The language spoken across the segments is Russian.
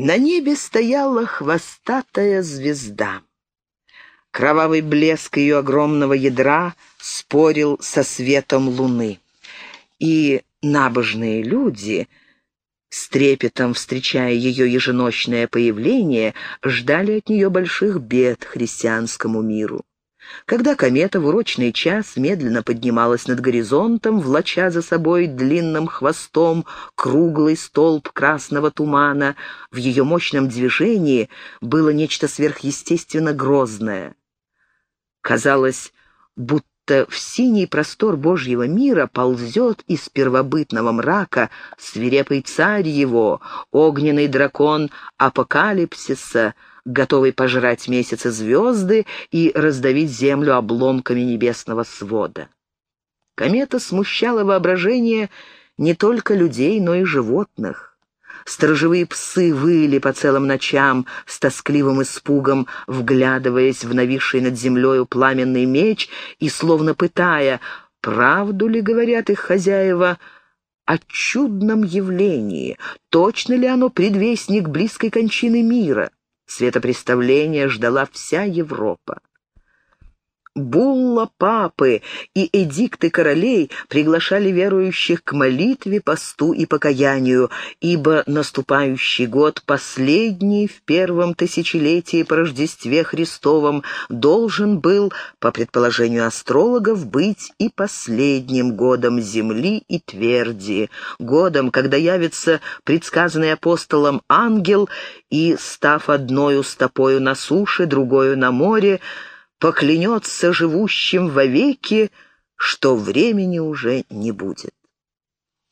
На небе стояла хвостатая звезда. Кровавый блеск ее огромного ядра спорил со светом луны. И набожные люди, с трепетом встречая ее еженочное появление, ждали от нее больших бед христианскому миру. Когда комета в урочный час медленно поднималась над горизонтом, влача за собой длинным хвостом круглый столб красного тумана, в ее мощном движении было нечто сверхъестественно грозное. Казалось, будто в синий простор Божьего мира ползет из первобытного мрака свирепый царь его, огненный дракон апокалипсиса — готовый пожрать месяцы звезды и раздавить землю обломками небесного свода. Комета смущала воображение не только людей, но и животных. Сторожевые псы выли по целым ночам с тоскливым испугом, вглядываясь в нависший над землею пламенный меч и словно пытая, правду ли говорят их хозяева, о чудном явлении, точно ли оно предвестник близкой кончины мира. Светопреставления ждала вся Европа. Булла папы и эдикты королей приглашали верующих к молитве, посту и покаянию, ибо наступающий год, последний в первом тысячелетии по Рождестве Христовом, должен был, по предположению астрологов, быть и последним годом земли и тверди, годом, когда явится предсказанный апостолом ангел и, став одною стопою на суше, другою на море, поклянется живущим вовеки, что времени уже не будет.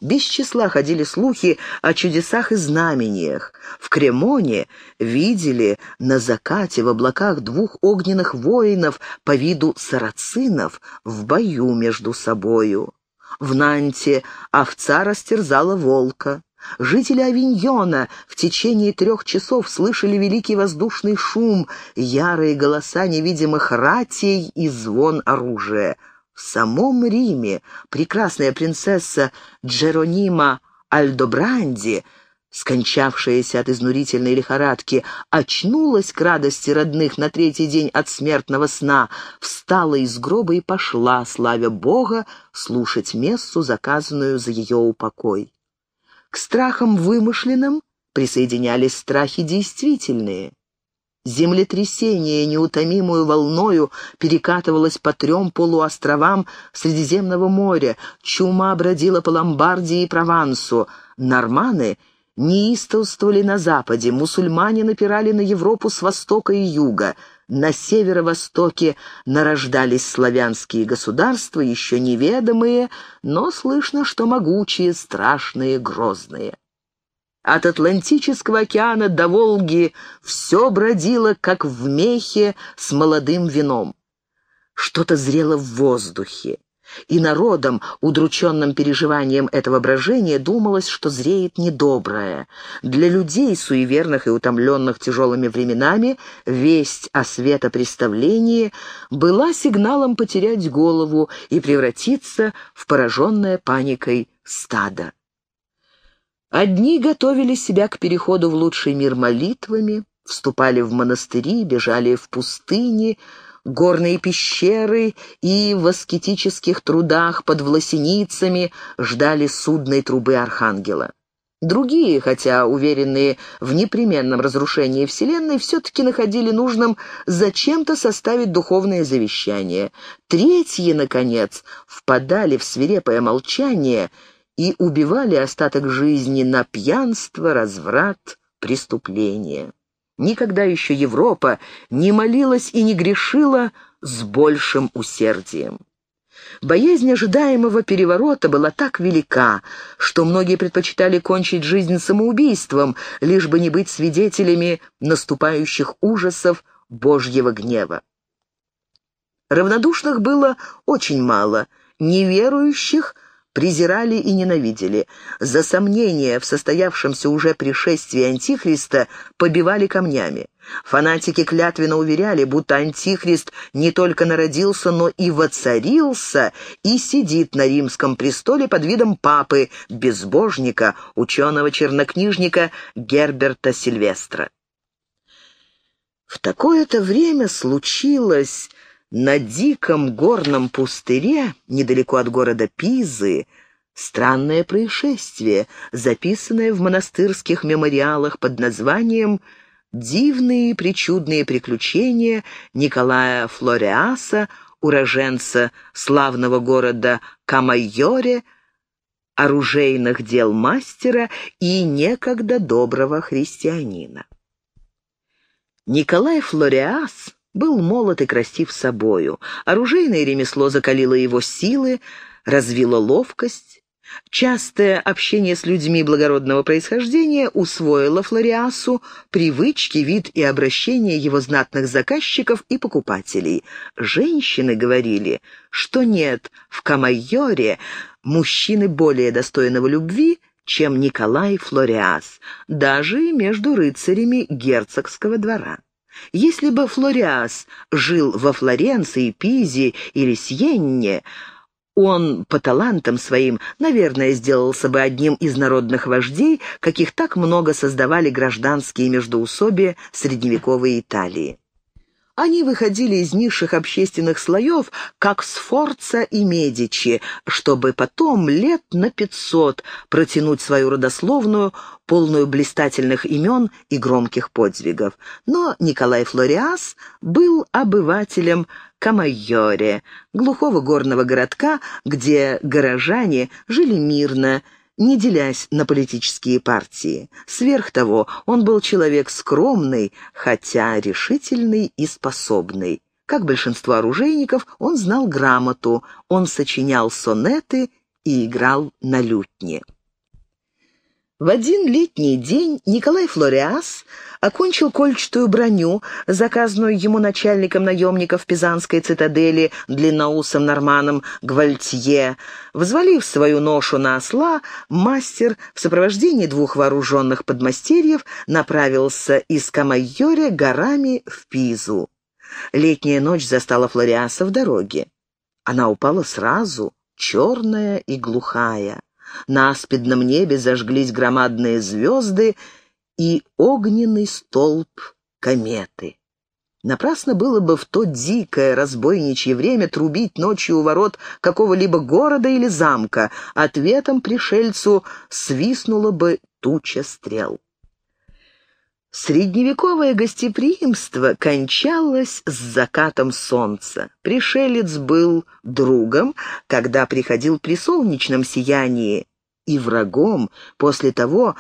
Без числа ходили слухи о чудесах и знамениях. В Кремоне видели на закате в облаках двух огненных воинов по виду сарацинов в бою между собою. В Нанте овца растерзала волка. Жители Авиньона в течение трех часов слышали великий воздушный шум, ярые голоса невидимых ратей и звон оружия. В самом Риме прекрасная принцесса Джеронима Альдобранди, скончавшаяся от изнурительной лихорадки, очнулась к радости родных на третий день от смертного сна, встала из гроба и пошла, славя Бога, слушать мессу, заказанную за ее упокой. К страхам вымышленным присоединялись страхи действительные. Землетрясение неутомимую волною перекатывалось по трем полуостровам Средиземного моря, чума бродила по Ломбардии и Провансу, норманы неистовствовали на западе, мусульмане напирали на Европу с востока и юга, на северо-востоке нарождались славянские государства, еще неведомые, но слышно, что могучие, страшные, грозные. От Атлантического океана до Волги все бродило, как в мехе с молодым вином. Что-то зрело в воздухе и народом, удрученным переживанием этого брожения, думалось, что зреет недоброе. Для людей, суеверных и утомленных тяжелыми временами, весть о светопреставлении была сигналом потерять голову и превратиться в пораженное паникой стадо. Одни готовили себя к переходу в лучший мир молитвами, вступали в монастыри, бежали в пустыни, горные пещеры и в аскетических трудах под власеницами ждали судной трубы Архангела. Другие, хотя уверенные в непременном разрушении Вселенной, все-таки находили нужным зачем-то составить духовное завещание. Третьи, наконец, впадали в свирепое молчание и убивали остаток жизни на пьянство, разврат, преступление. Никогда еще Европа не молилась и не грешила с большим усердием. Боязнь ожидаемого переворота была так велика, что многие предпочитали кончить жизнь самоубийством, лишь бы не быть свидетелями наступающих ужасов Божьего гнева. Равнодушных было очень мало, неверующих презирали и ненавидели. За сомнения в состоявшемся уже пришествии Антихриста побивали камнями. Фанатики клятвенно уверяли, будто Антихрист не только народился, но и воцарился и сидит на римском престоле под видом папы, безбожника, ученого-чернокнижника Герберта Сильвестра. В такое-то время случилось на диком горном пустыре, недалеко от города Пизы, странное происшествие, записанное в монастырских мемориалах под названием «Дивные причудные приключения Николая Флориаса, уроженца славного города Камайоре, оружейных дел мастера и некогда доброго христианина». Николай Флориас был молод и красив собою. Оружейное ремесло закалило его силы, развило ловкость. Частое общение с людьми благородного происхождения усвоило Флориасу привычки, вид и обращение его знатных заказчиков и покупателей. Женщины говорили, что нет в Камайоре мужчины более достойного любви, чем Николай Флориас, даже между рыцарями герцогского двора. Если бы Флориас жил во Флоренции, Пизе или Сьенне, он по талантам своим, наверное, сделался бы одним из народных вождей, каких так много создавали гражданские междоусобия средневековой Италии. Они выходили из низших общественных слоев, как Сфорца и Медичи, чтобы потом лет на пятьсот протянуть свою родословную, полную блистательных имен и громких подвигов. Но Николай Флориас был обывателем Камайоре, глухого горного городка, где горожане жили мирно, не делясь на политические партии. Сверх того, он был человек скромный, хотя решительный и способный. Как большинство оружейников, он знал грамоту, он сочинял сонеты и играл на лютне. В один летний день Николай Флориас окончил кольчатую броню, заказанную ему начальником наемников Пизанской цитадели, длинноусом норманом Гвальтье. Взвалив свою ношу на осла, мастер в сопровождении двух вооруженных подмастерьев направился из Камайоре горами в Пизу. Летняя ночь застала Флориаса в дороге. Она упала сразу, черная и глухая. На аспидном небе зажглись громадные звезды и огненный столб кометы. Напрасно было бы в то дикое разбойничье время трубить ночью у ворот какого-либо города или замка. Ответом пришельцу свистнула бы туча стрел. Средневековое гостеприимство кончалось с закатом солнца. Пришелец был другом, когда приходил при солнечном сиянии, и врагом после того,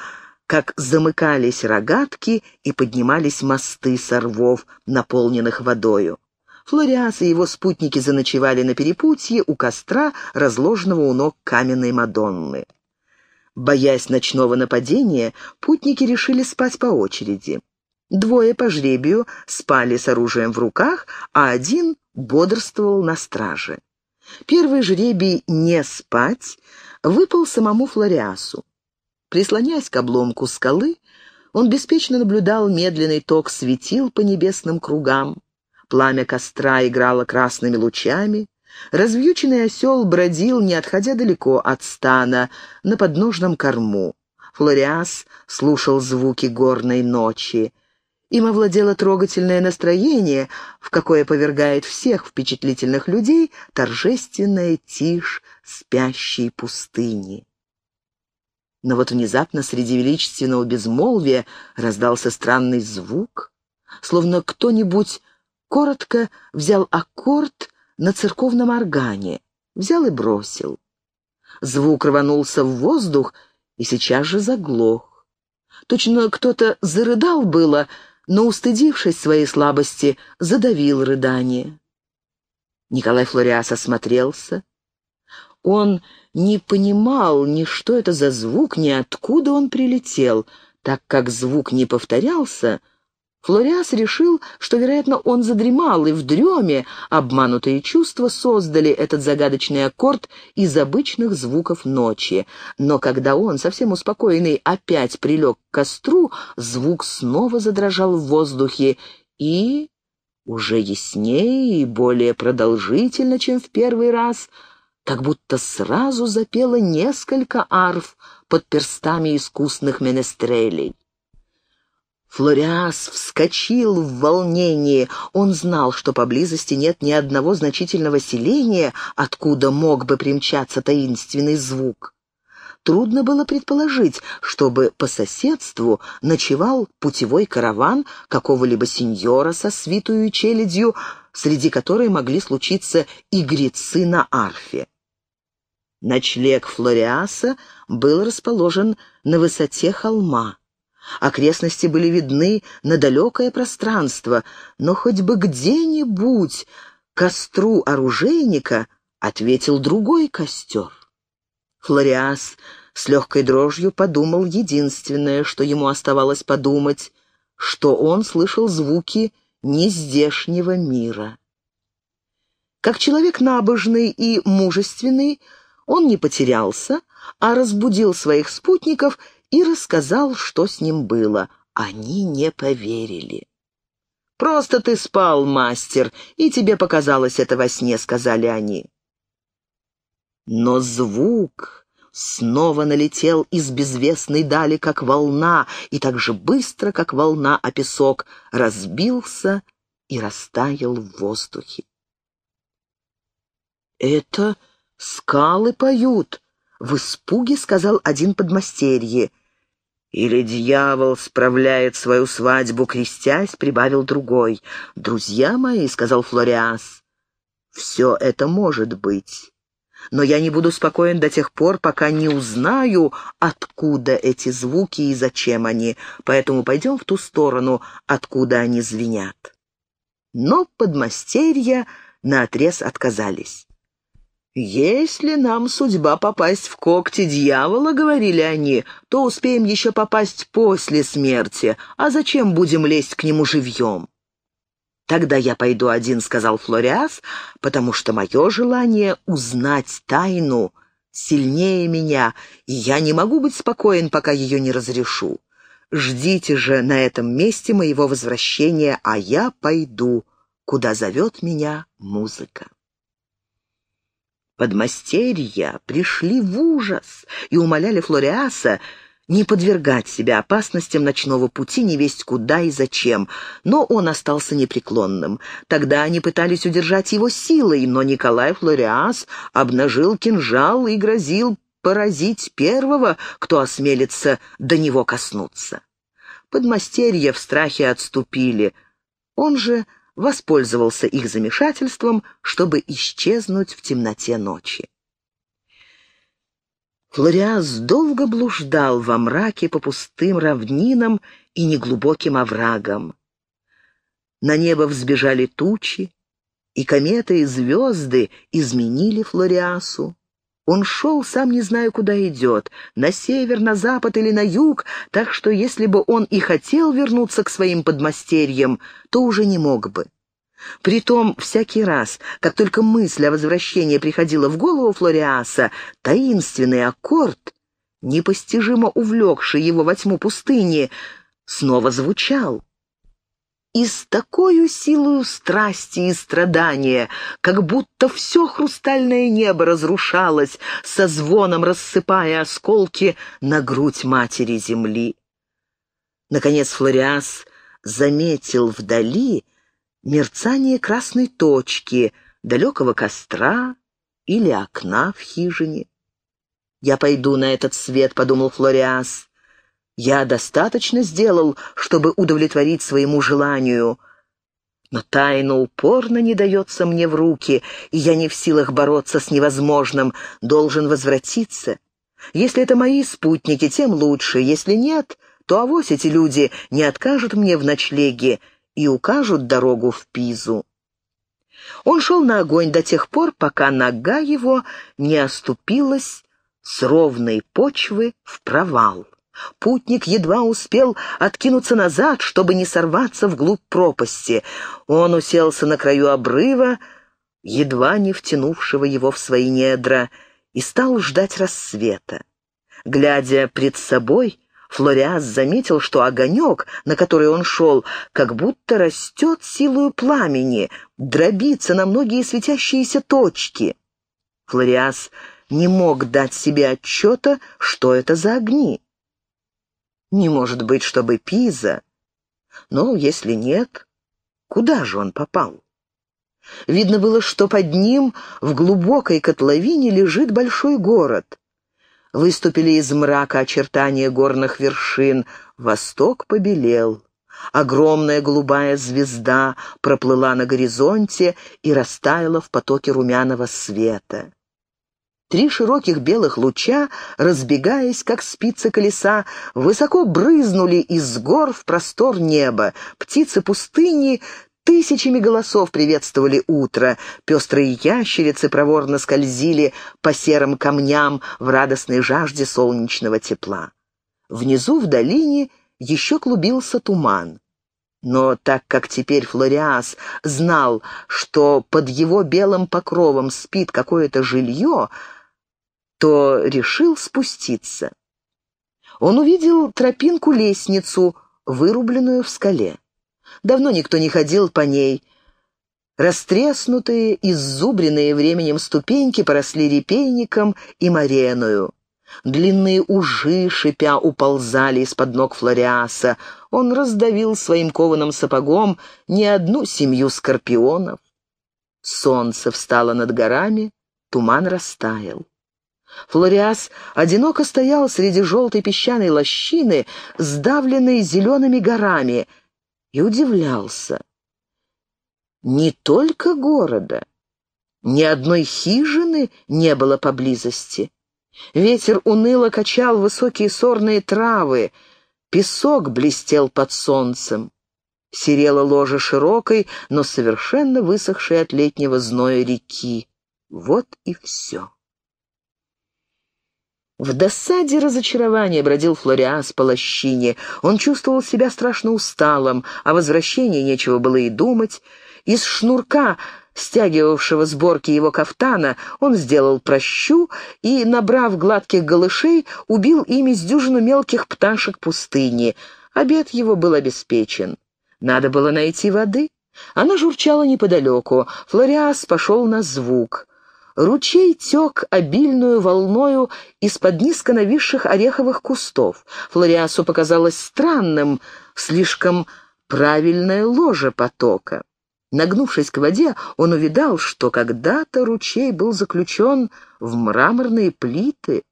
как замыкались рогатки и поднимались мосты сорвов, наполненных водою. Флориас и его спутники заночевали на перепутье у костра, разложенного у ног каменной Мадонны. Боясь ночного нападения, путники решили спать по очереди. Двое по жребию спали с оружием в руках, а один бодрствовал на страже. Первый жребий «не спать» выпал самому Флориасу. Прислонясь к обломку скалы, он беспечно наблюдал медленный ток светил по небесным кругам. Пламя костра играло красными лучами, Развьюченный осел бродил, не отходя далеко от стана, на подножном корму. Флориас слушал звуки горной ночи. Им овладело трогательное настроение, в какое повергает всех впечатлительных людей торжественная тишь спящей пустыни. Но вот внезапно среди величественного безмолвия раздался странный звук, словно кто-нибудь коротко взял аккорд на церковном органе. Взял и бросил. Звук рванулся в воздух и сейчас же заглох. Точно кто-то зарыдал было, но, устыдившись своей слабости, задавил рыдание. Николай Флориас осмотрелся. Он не понимал ни что это за звук, ни откуда он прилетел. Так как звук не повторялся, Флориас решил, что, вероятно, он задремал, и в дреме обманутые чувства создали этот загадочный аккорд из обычных звуков ночи. Но когда он, совсем успокоенный, опять прилег к костру, звук снова задрожал в воздухе и, уже яснее и более продолжительно, чем в первый раз, как будто сразу запело несколько арф под перстами искусных менестрелей. Флориас вскочил в волнении. Он знал, что поблизости нет ни одного значительного селения, откуда мог бы примчаться таинственный звук. Трудно было предположить, чтобы по соседству ночевал путевой караван какого-либо сеньора со свитую челядью, среди которой могли случиться игрецы на арфе. Ночлег Флориаса был расположен на высоте холма. Окрестности были видны на далекое пространство, но хоть бы где-нибудь костру оружейника ответил другой костер. Флориас с легкой дрожью подумал единственное, что ему оставалось подумать, что он слышал звуки нездешнего мира. Как человек набожный и мужественный, он не потерялся, а разбудил своих спутников и рассказал, что с ним было. Они не поверили. «Просто ты спал, мастер, и тебе показалось это во сне», — сказали они. Но звук снова налетел из безвестной дали, как волна, и так же быстро, как волна о песок, разбился и растаял в воздухе. «Это скалы поют», — в испуге сказал один подмастерье. «Или дьявол справляет свою свадьбу, крестясь», — прибавил другой. «Друзья мои», — сказал Флориас, — «все это может быть. Но я не буду спокоен до тех пор, пока не узнаю, откуда эти звуки и зачем они, поэтому пойдем в ту сторону, откуда они звенят». Но подмастерья наотрез отказались. «Если нам судьба попасть в когти дьявола, — говорили они, — то успеем еще попасть после смерти, а зачем будем лезть к нему живьем?» «Тогда я пойду один», — сказал Флориас, «потому что мое желание узнать тайну сильнее меня, и я не могу быть спокоен, пока ее не разрешу. Ждите же на этом месте моего возвращения, а я пойду, куда зовет меня музыка». Подмастерья пришли в ужас и умоляли Флориаса не подвергать себя опасностям ночного пути не весть куда и зачем, но он остался непреклонным. Тогда они пытались удержать его силой, но Николай Флориас обнажил кинжал и грозил поразить первого, кто осмелится до него коснуться. Подмастерья в страхе отступили. Он же воспользовался их замешательством, чтобы исчезнуть в темноте ночи. Флориас долго блуждал во мраке по пустым равнинам и неглубоким оврагам. На небо взбежали тучи, и кометы и звезды изменили Флориасу. Он шел, сам не зная, куда идет, на север, на запад или на юг, так что если бы он и хотел вернуться к своим подмастерьям, то уже не мог бы. Притом, всякий раз, как только мысль о возвращении приходила в голову Флориаса, таинственный аккорд, непостижимо увлекший его во тьму пустыни, снова звучал и с такой силою страсти и страдания, как будто все хрустальное небо разрушалось, со звоном рассыпая осколки на грудь матери земли. Наконец Флориас заметил вдали мерцание красной точки, далекого костра или окна в хижине. «Я пойду на этот свет», — подумал Флориас. Я достаточно сделал, чтобы удовлетворить своему желанию. Но тайна упорно не дается мне в руки, и я не в силах бороться с невозможным, должен возвратиться. Если это мои спутники, тем лучше, если нет, то авось эти люди не откажут мне в ночлеге и укажут дорогу в Пизу. Он шел на огонь до тех пор, пока нога его не оступилась с ровной почвы в провал. Путник едва успел откинуться назад, чтобы не сорваться вглубь пропасти. Он уселся на краю обрыва, едва не втянувшего его в свои недра, и стал ждать рассвета. Глядя пред собой, Флориас заметил, что огонек, на который он шел, как будто растет силою пламени, дробится на многие светящиеся точки. Флориас не мог дать себе отчета, что это за огни. Не может быть, чтобы Пиза. Но если нет, куда же он попал? Видно было, что под ним в глубокой котловине лежит большой город. Выступили из мрака очертания горных вершин. Восток побелел. Огромная голубая звезда проплыла на горизонте и растаяла в потоке румяного света. Три широких белых луча, разбегаясь, как спицы колеса, высоко брызнули из гор в простор неба. Птицы пустыни тысячами голосов приветствовали утро. Пестрые ящерицы проворно скользили по серым камням в радостной жажде солнечного тепла. Внизу, в долине, еще клубился туман. Но так как теперь Флориас знал, что под его белым покровом спит какое-то жилье, то решил спуститься. Он увидел тропинку-лестницу, вырубленную в скале. Давно никто не ходил по ней. Растреснутые, иззубренные временем ступеньки поросли репейником и мореною. Длинные ужи, шипя, уползали из-под ног Флориаса. Он раздавил своим кованым сапогом не одну семью скорпионов. Солнце встало над горами, туман растаял. Флориас одиноко стоял среди желтой песчаной лощины, сдавленной зелеными горами, и удивлялся. Не только города, ни одной хижины не было поблизости. Ветер уныло качал высокие сорные травы, песок блестел под солнцем. Серела ложа широкой, но совершенно высохшей от летнего зноя реки. Вот и все. В досаде разочарования бродил Флориас по лощине. Он чувствовал себя страшно усталым, о возвращении нечего было и думать. Из шнурка, стягивавшего сборки его кафтана, он сделал прощу и, набрав гладких голышей, убил ими с дюжину мелких пташек пустыни. Обед его был обеспечен. Надо было найти воды. Она журчала неподалеку. Флориас пошел на звук. Ручей тек обильную волною из-под низко нависших ореховых кустов. Флориасу показалось странным, слишком правильное ложе потока. Нагнувшись к воде, он увидал, что когда-то ручей был заключен в мраморные плиты.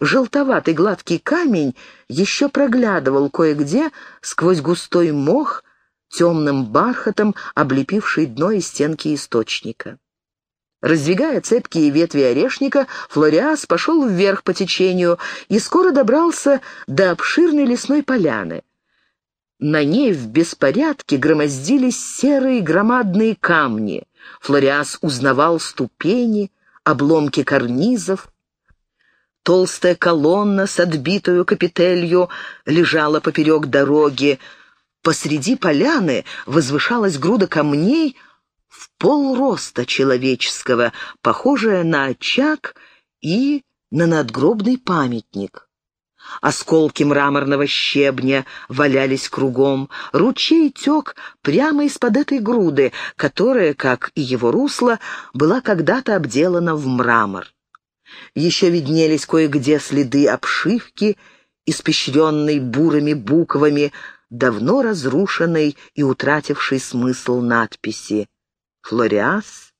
Желтоватый гладкий камень еще проглядывал кое-где сквозь густой мох, темным бархатом облепивший дно и стенки источника. Раздвигая цепкие ветви орешника, Флориас пошел вверх по течению и скоро добрался до обширной лесной поляны. На ней в беспорядке громоздились серые громадные камни. Флориас узнавал ступени, обломки карнизов. Толстая колонна с отбитую капителью лежала поперек дороги. Посреди поляны возвышалась груда камней, в полроста человеческого, похожая на очаг и на надгробный памятник. Осколки мраморного щебня валялись кругом, ручей тек прямо из-под этой груды, которая, как и его русло, была когда-то обделана в мрамор. Еще виднелись кое-где следы обшивки, испещренной бурыми буквами, давно разрушенной и утратившей смысл надписи. Флориас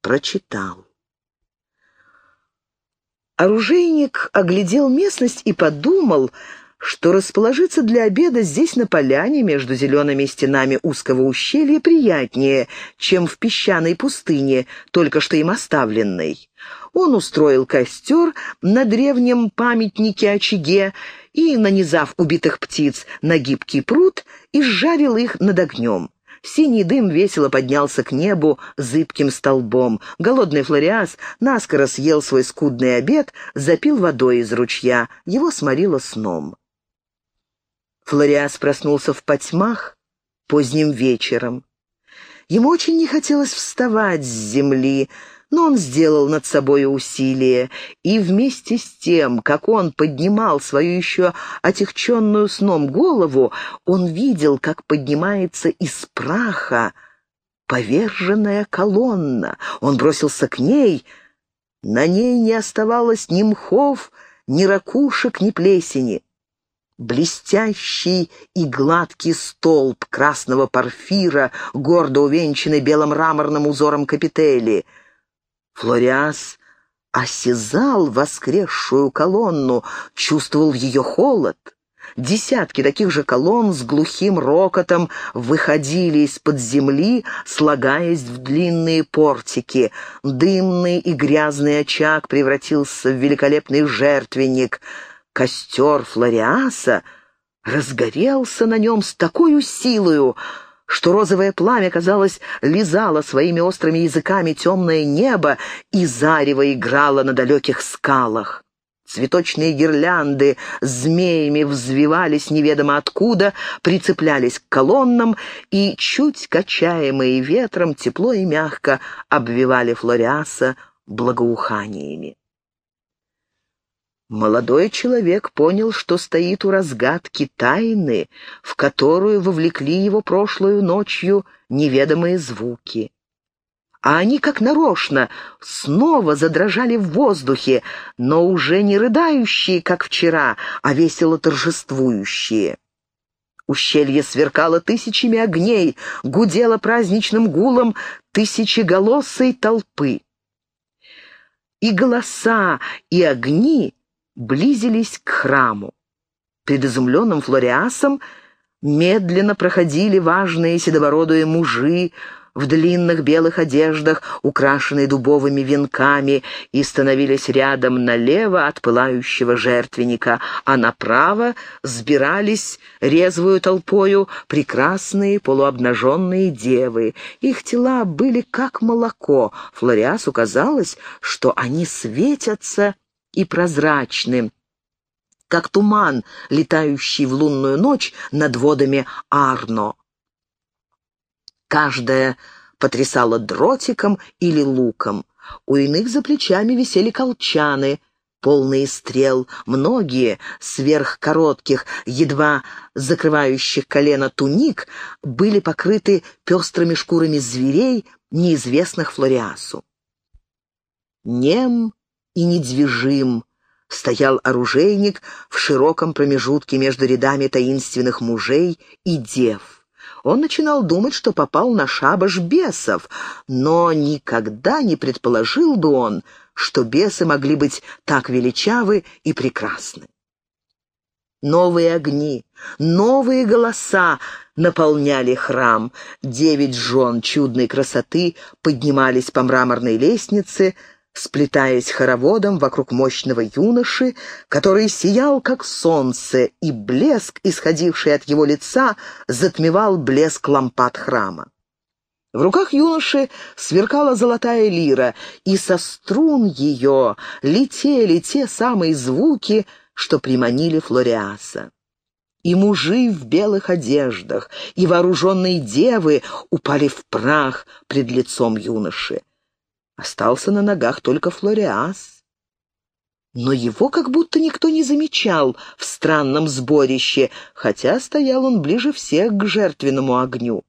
прочитал. Оружейник оглядел местность и подумал, что расположиться для обеда здесь на поляне между зелеными стенами узкого ущелья приятнее, чем в песчаной пустыне, только что им оставленной. Он устроил костер на древнем памятнике-очаге и, нанизав убитых птиц на гибкий пруд, изжарил их над огнем. Синий дым весело поднялся к небу зыбким столбом. Голодный Флориас наскоро съел свой скудный обед, запил водой из ручья. Его сморило сном. Флориас проснулся в потьмах поздним вечером. Ему очень не хотелось вставать с земли, но он сделал над собой усилие, и вместе с тем, как он поднимал свою еще отягченную сном голову, он видел, как поднимается из праха поверженная колонна. Он бросился к ней. На ней не оставалось ни мхов, ни ракушек, ни плесени. Блестящий и гладкий столб красного порфира, гордо увенчанный белым мраморным узором капители — Флориас осязал воскресшую колонну, чувствовал ее холод. Десятки таких же колонн с глухим рокотом выходили из-под земли, слагаясь в длинные портики. Дымный и грязный очаг превратился в великолепный жертвенник. Костер Флориаса разгорелся на нем с такой силою, что розовое пламя, казалось, лизало своими острыми языками темное небо и зарево играло на далеких скалах. Цветочные гирлянды змеями взвивались неведомо откуда, прицеплялись к колоннам и, чуть качаемые ветром, тепло и мягко обвивали Флориаса благоуханиями. Молодой человек понял, что стоит у разгадки тайны, в которую вовлекли его прошлую ночью неведомые звуки. А они, как нарочно, снова задрожали в воздухе, но уже не рыдающие, как вчера, а весело торжествующие. Ущелье сверкало тысячами огней, гудело праздничным гулом тысячеголосой толпы. И голоса, и огни близились к храму. Перед изумленным Флориасом медленно проходили важные седобородые мужи в длинных белых одеждах, украшенные дубовыми венками, и становились рядом налево от пылающего жертвенника, а направо сбирались резвую толпою прекрасные полуобнаженные девы. Их тела были как молоко. Флориасу казалось, что они светятся и прозрачным, как туман, летающий в лунную ночь над водами Арно. Каждая потрясала дротиком или луком. У иных за плечами висели колчаны, полные стрел, многие, сверхкоротких, едва закрывающих колено туник, были покрыты пестрыми шкурами зверей, неизвестных Флориасу. Нем и недвижим стоял оружейник в широком промежутке между рядами таинственных мужей и дев. Он начинал думать, что попал на шабаш бесов, но никогда не предположил бы он, что бесы могли быть так величавы и прекрасны. Новые огни, новые голоса наполняли храм. Девять жен чудной красоты поднимались по мраморной лестнице, сплетаясь хороводом вокруг мощного юноши, который сиял, как солнце, и блеск, исходивший от его лица, затмевал блеск лампад храма. В руках юноши сверкала золотая лира, и со струн ее летели те самые звуки, что приманили Флориаса. И мужи в белых одеждах, и вооруженные девы упали в прах пред лицом юноши. Остался на ногах только Флориас. Но его как будто никто не замечал в странном сборище, хотя стоял он ближе всех к жертвенному огню.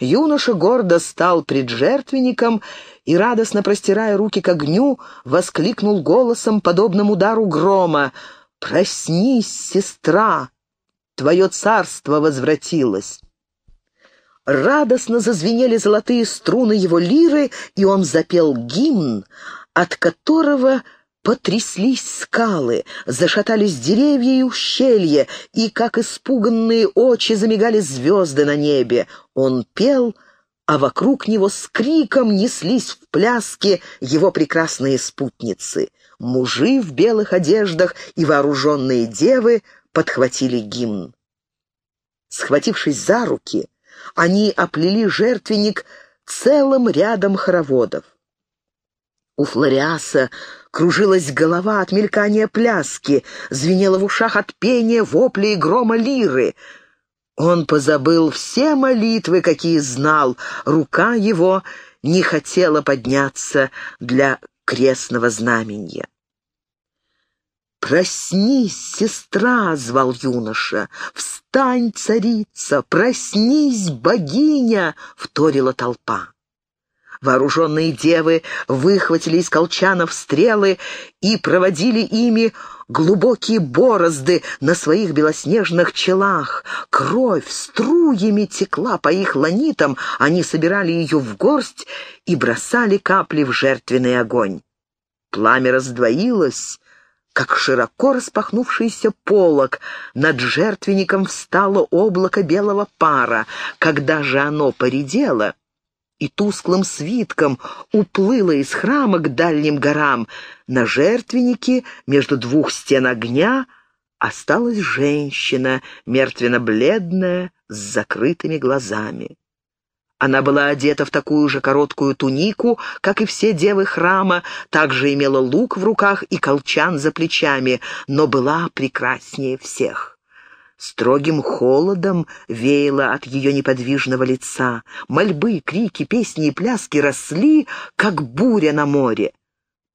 Юноша гордо стал пред жертвенником и, радостно простирая руки к огню, воскликнул голосом, подобным удару грома, «Проснись, сестра! Твое царство возвратилось!» Радостно зазвенели золотые струны его лиры, и он запел гимн, от которого потряслись скалы, зашатались деревья и ущелья, и, как испуганные очи, замигали звезды на небе. Он пел, а вокруг него с криком неслись в пляске его прекрасные спутницы. Мужи в белых одеждах и вооруженные девы подхватили гимн. Схватившись за руки, они оплели жертвенник целым рядом хороводов. У Флориаса кружилась голова от мелькания пляски, звенела в ушах от пения, вопля и грома лиры. Он позабыл все молитвы, какие знал, рука его не хотела подняться для крестного знамения. «Проснись, сестра!» — звал юноша. «Встань, царица! Проснись, богиня!» — вторила толпа. Вооруженные девы выхватили из колчанов стрелы и проводили ими глубокие борозды на своих белоснежных челах. Кровь струями текла по их ланитам, они собирали ее в горсть и бросали капли в жертвенный огонь. Пламя раздвоилось, как широко распахнувшийся полог, над жертвенником встало облако белого пара. Когда же оно поредело, и тусклым свитком уплыла из храма к дальним горам. На жертвеннике между двух стен огня осталась женщина, мертвенно-бледная, с закрытыми глазами. Она была одета в такую же короткую тунику, как и все девы храма, также имела лук в руках и колчан за плечами, но была прекраснее всех. Строгим холодом веяло от ее неподвижного лица. Мольбы, крики, песни и пляски росли, как буря на море.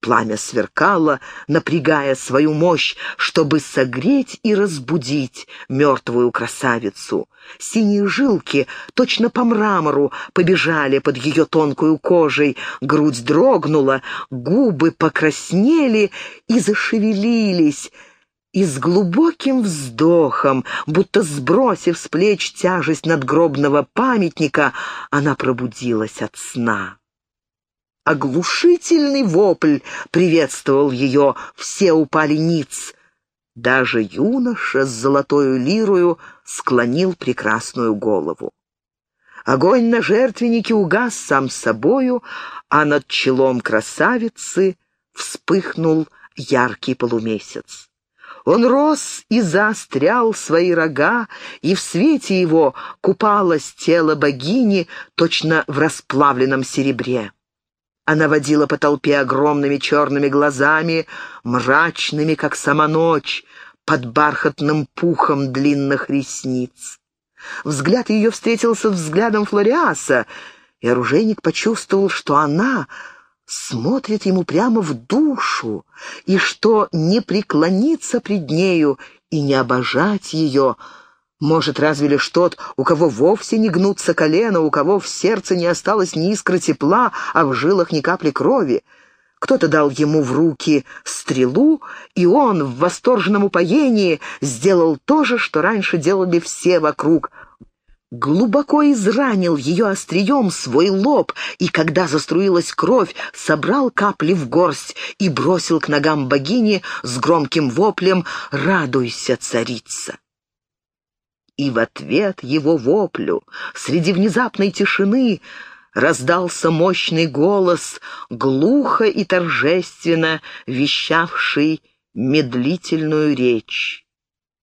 Пламя сверкало, напрягая свою мощь, чтобы согреть и разбудить мертвую красавицу. Синие жилки, точно по мрамору, побежали под ее тонкую кожей, грудь дрогнула, губы покраснели и зашевелились, и с глубоким вздохом, будто сбросив с плеч тяжесть надгробного памятника, она пробудилась от сна. Оглушительный вопль приветствовал ее, все упали ниц. Даже юноша с золотою лирою склонил прекрасную голову. Огонь на жертвеннике угас сам собою, а над челом красавицы вспыхнул яркий полумесяц. Он рос и заострял свои рога, и в свете его купалось тело богини точно в расплавленном серебре. Она водила по толпе огромными черными глазами, мрачными, как сама ночь, под бархатным пухом длинных ресниц. Взгляд ее встретился взглядом Флориаса, и оружейник почувствовал, что она смотрит ему прямо в душу, и что не преклониться пред нею и не обожать ее может разве лишь тот, у кого вовсе не гнутся колено, у кого в сердце не осталось ни искры тепла, а в жилах ни капли крови. Кто-то дал ему в руки стрелу, и он в восторженном упоении сделал то же, что раньше делали все вокруг — глубоко изранил ее острием свой лоб, и когда заструилась кровь, собрал капли в горсть и бросил к ногам богини с громким воплем «Радуйся, царица!». И в ответ его воплю, среди внезапной тишины, раздался мощный голос, глухо и торжественно вещавший медлительную речь.